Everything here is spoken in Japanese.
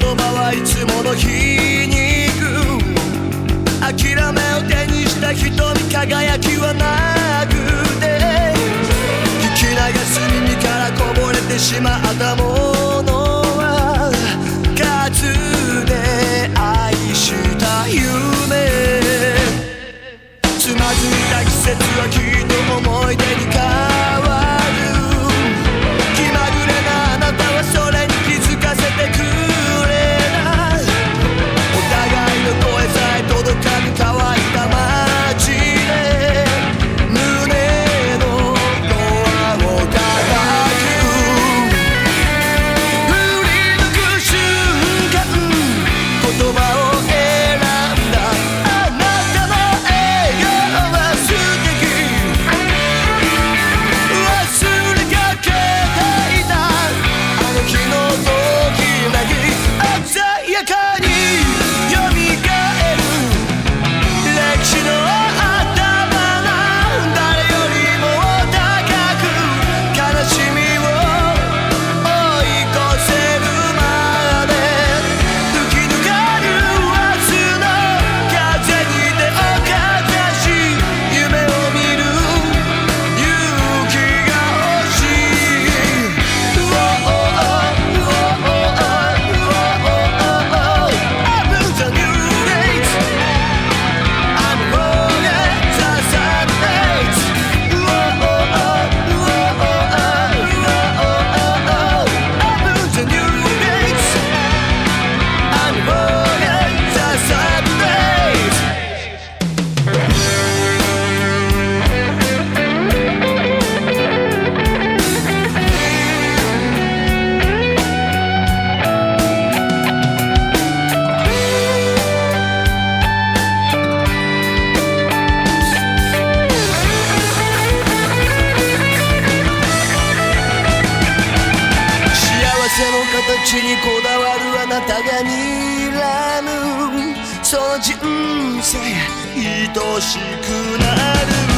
葉はいつもの皮肉諦めを手にした瞳輝きはなくて。聞き流す耳からこぼれてしまったもんの形にこだわるあなたが睨む。その人生愛しくなる。